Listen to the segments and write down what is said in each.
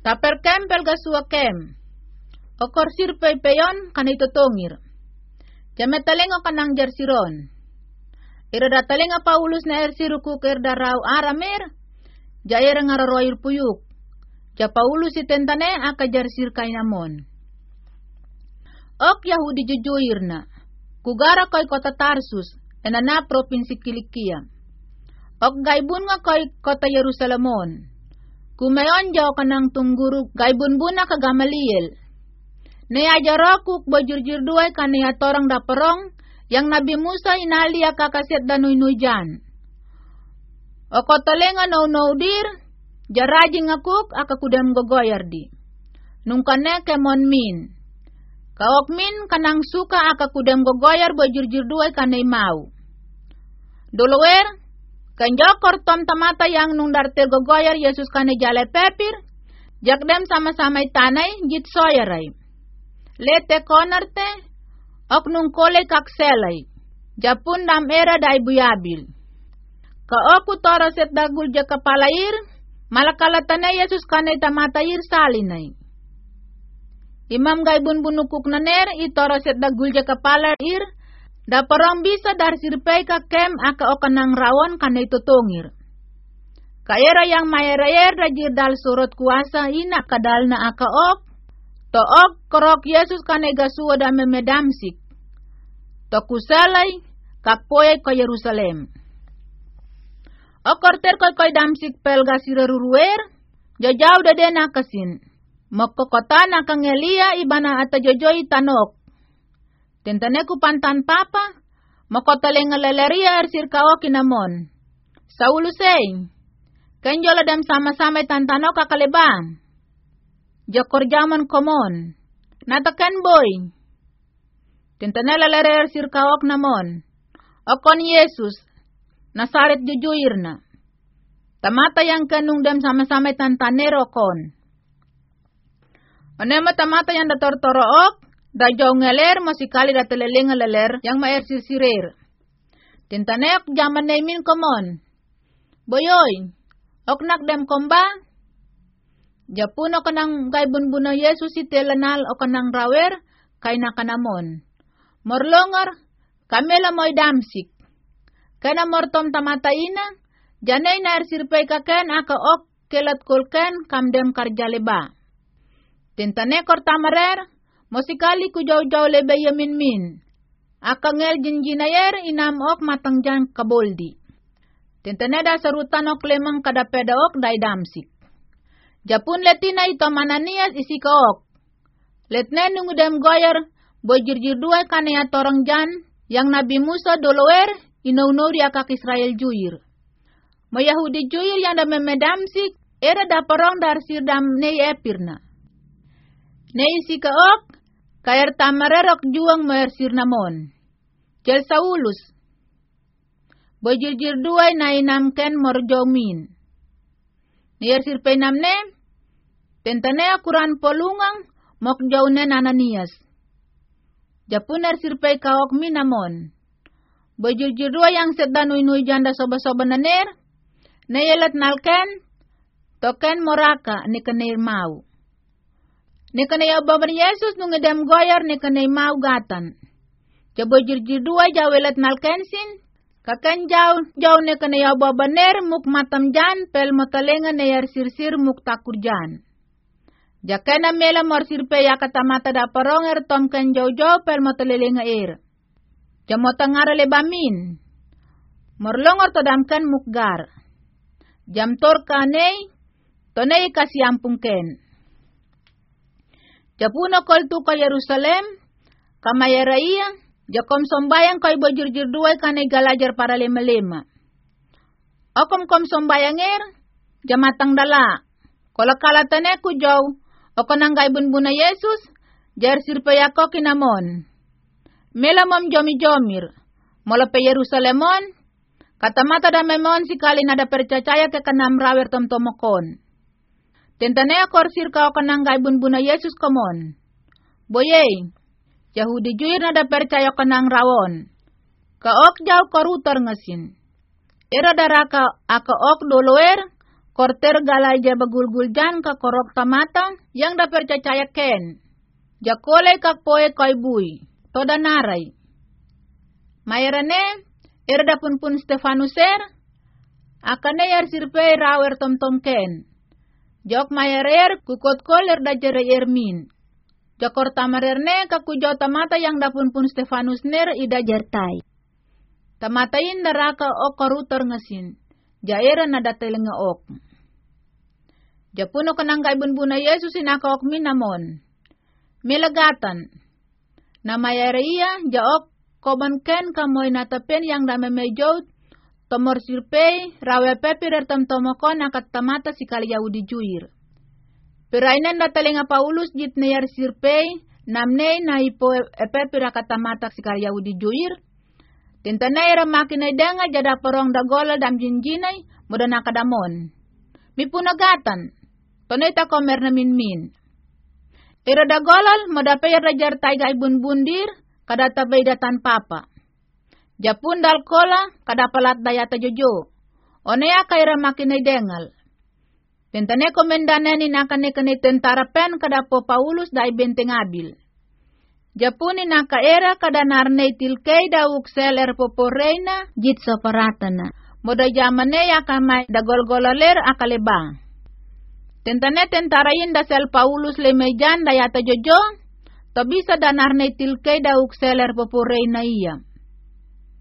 Taper kem pelga suwa kem. Okor sirpe peyon kan itu tongir. Jame talengo kanang jersiron. Ira talenga Paulus na ersiruku kerda rau aramer. Jair ngararoir puyuk. Ja Paulus itentane aka jarsir kainamon. Ok Yahudi jujuirna. Kugara koy kota Tarsus. Enana provinsi Kilikia. Ok gaibun nga koy kota Yerusalemon. Kumayon jaw kanang tungguru gaibun buna ka Gamaliel. Ne ajarokuk bojurjur duay kanaya torang daperong yang Nabi Musa inali kakaset danuy nujan. O kotolenga no no dir, jaraji ngakuk aka kudam gogoyar di. Nung kane kemon min. Kawok min kanang suka aka kudam gogoyar bojurjur duay kanay mau. Dolower, Kanjokor tom tamata yang nung dartir gogoyar Yesus kane jale pepir, jakdem sama-sama tanay jit soyaray. Lete konarte, ok nung kole kakselay, japun dam era day buyabil. Ka oku toro set dagul ja kapalair, malakalatane Yesus kane tamatayir salinay. Imam gaibun bunukuk naner, itoro set dagul ja kapalair, Da parang bisa dar sirpay ka kem aka okanang rawon kana itutungir. Kaera yang mayerayer rajir dal surut kuasa ina kadal na aka ok. To ok korok Yesus kane gasuwa da memedamsik. To kusalay kakpoy ko Yerusalem. O korter koy koy damsik pelga siraruruer, jajaw da den akasin. Mokokota na kang Elia ibana ata jojoy tanok Tentane ku pantan papa, makotaleng ersir kao kinamon. Saulusay, kanjola dam sama-sama tantano kakalebang. Jokor jaman komon, natakan boy. Tentane leleria ersir kao namon. Okon Yesus, nasaret jujuirna. Tamata yang kanung dam sama-sama tantanero kon. Onema tamata yang dator torook, da jaw ngeler masikali da telele ngeleler yang maer sisirir. Tintanek jaman nemin komon. Boyoy, ok nak dem komba? Japun o kanang gaibun buno Yesus itelanal o kanang rawer kay nakanamon. Morlongor, kamela moy damsik. Kana mortom tamataina, janay na ersirpay kaken aka ok kelat kulken kamdem karjaleba. Tintane tamarer, Mosikali ku jauh-jauh lebe yamin min. Akangel jinjinayer inam ok matangjan kaboldi. Tentaneda sarutan ok lemang kadapeda ok dai damsik. Japun letina ito mananias isika ok. Letne nungudem goyer bojirjir dua kanaya torong jan yang Nabi Musa dolower inaunaw kak Israel juir. Mayahudi juir yang da memedamsik era da parong dar sirdam ne epirna. Ne isika ok Kayer tamarerok juang mersir namon. Jel Saulus. Bojirjir duay na inamken morjomin. Niyer sirpe namne. Tentane akuran polungang mok jaunen Ananias. Japuner sirpe kawok minamon. Bojirjir duay yang sedang nui janda soba-soba naner. Nayelat nalken. Token moraka ni kenir mau. Ni kanay ababan Yesus nung edem goyar ni kanay maugatan. Jabo jirjir dua jawelat nalkensin. Kakan jaw jaw ni kanay ababaner muk matam jan pel matalenga sirsir muk takur jan. Jakena mela mor sirpe ya kata mata da paronger tom kan jaw jaw pel matalelenga er. Jamota ngara lebamin. Morlongor todamkan mukgar. Jam tor kanay, tonay kasiampungken. Japuno kol tu ka Yerusalem, kamayaraia, jakom sombayang kay bojurjur duay kanay galajar para lima-lima. Okom kom sombayanger, jamatang dala. Kola kalatane ku jaw, o kanang gaibun buna Yesus, jar sirpayako kinamon. Mela mom jomi-jomir, mola pe Yerusalemon, katamata da memon si kali nada percaya ke rawer tom tomokon. Tentane korsir kau kanang gaibun buna Yesus komon. Boye, Yahudi juir nada percaya kanang rawon. Ka ok jaw korutor ngasin. Era daraka aka ok doloer, korter galai ja bagul jan ka korok tamata yang da percaya ken. Jakole kak poe koi bui, toda narai. Mayarane, erda pun pun Stefanuser, akane yar sirpe rawer tom tom ken. Jok mayarer kukot koler da jere ermin. Jakor tamarerne kakujo tamata yang dapun pun Stefanus ner ida jertai. Tamatain daraka o korutor ngasin. Jaira nada telinga ok. Japuno kanang kaibun buna Yesus inaka ok minamon. Milagatan. Namayara iya jaok koban ken kamoy natapen yang dame mejot tomor sirpei rawe pepirer tam tomokon akat tamata si kali Yahudi juir. Perainan datalinga Paulus jit neyar sirpei, namne na ipo epe pirakata matak si karya udi juir. Tintana era makina danga jada porong dagola dam jinjinay, muda nakadamon. Mipunagatan, tonay ta komer na min min. Ira dagolal, muda payar rajar taiga ibun bundir, kada tabay datan papa. Japun dal kola, kada palat dayata jojo. Onea kaira makina dengal. Tentane komendane ni nakane kane tentara pen kada po Paulus dai benteng abil. Japuni naka era kada narne tilkei da uksel er popo reina jit soparatana. Moda jamane ya kamai da golgololer akaleba. Tentane tentara da sel Paulus le mejan da yata jojo, to bisa da narne tilkei da uksel er popo reina iya.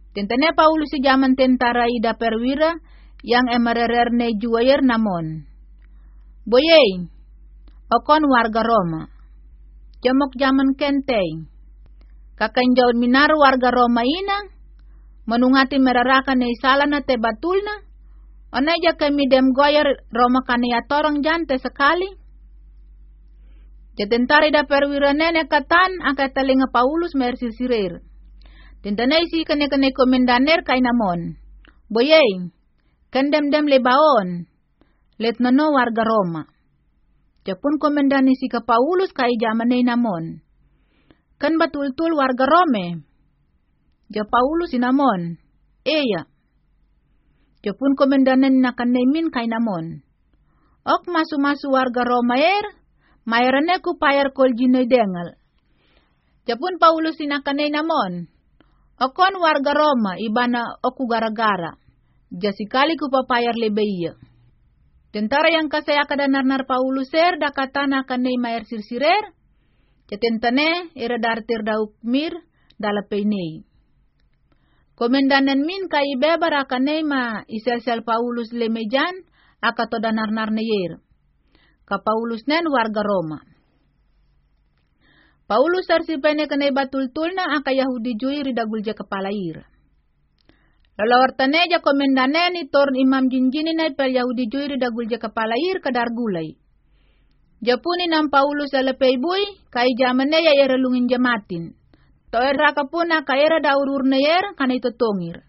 Tentane Paulus jaman tentara ida perwira yang emererer ne juayer namon. Boyey, okon warga Roma. Jamok jaman kenteng. Kakanjaw minar warga Roma ina, menungati merarakan na isala na te batulna, onaja kami dem goyer Roma kaniya torong jante sekali. Jatentari da perwira nene katan akai talinga Paulus mersi sirir. Tintanay si kane komendaner kay namon. Boyey, kandem-dem lebaon, let no warga Roma. Japun komendani si ka Paulus kay jamanay namon. Kan batul-tul warga Rome. Ja Paulus inamon. Eya. Japun komendanan na kanemin kay namon. Ok masu-masu warga Roma er, mayarane ku payar kol jinoy dengal. Japun Paulus inakanay namon. Okon warga Roma ibana oku gara-gara. Jasikali ku papayar lebeiya. Tentara yang kasaya kada narnar Pauluser da katana kanay mayar sirsirer. Ketentane era dartir dauk mir dala peinei. Komendanen min kai bebar akanay ma isel-sel Paulus lemejan akato da narnar neyer. Ka Paulus nen warga Roma. Paulus arsipene kanay batul-tul na aka Yahudi jui ridagulja kepala ira. Lalawartane ja komendane ni torn imam jinjini na per Yahudi juiri dagul ja kepala ir kadar gulai. Japuni nam Paulus alepei bui, kai jamane ya era lungin jamatin. To era kapuna ka era daurur na yer kana itu tongir.